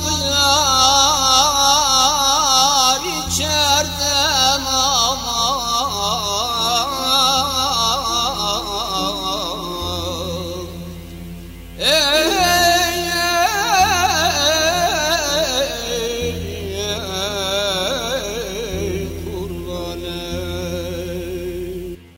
Hele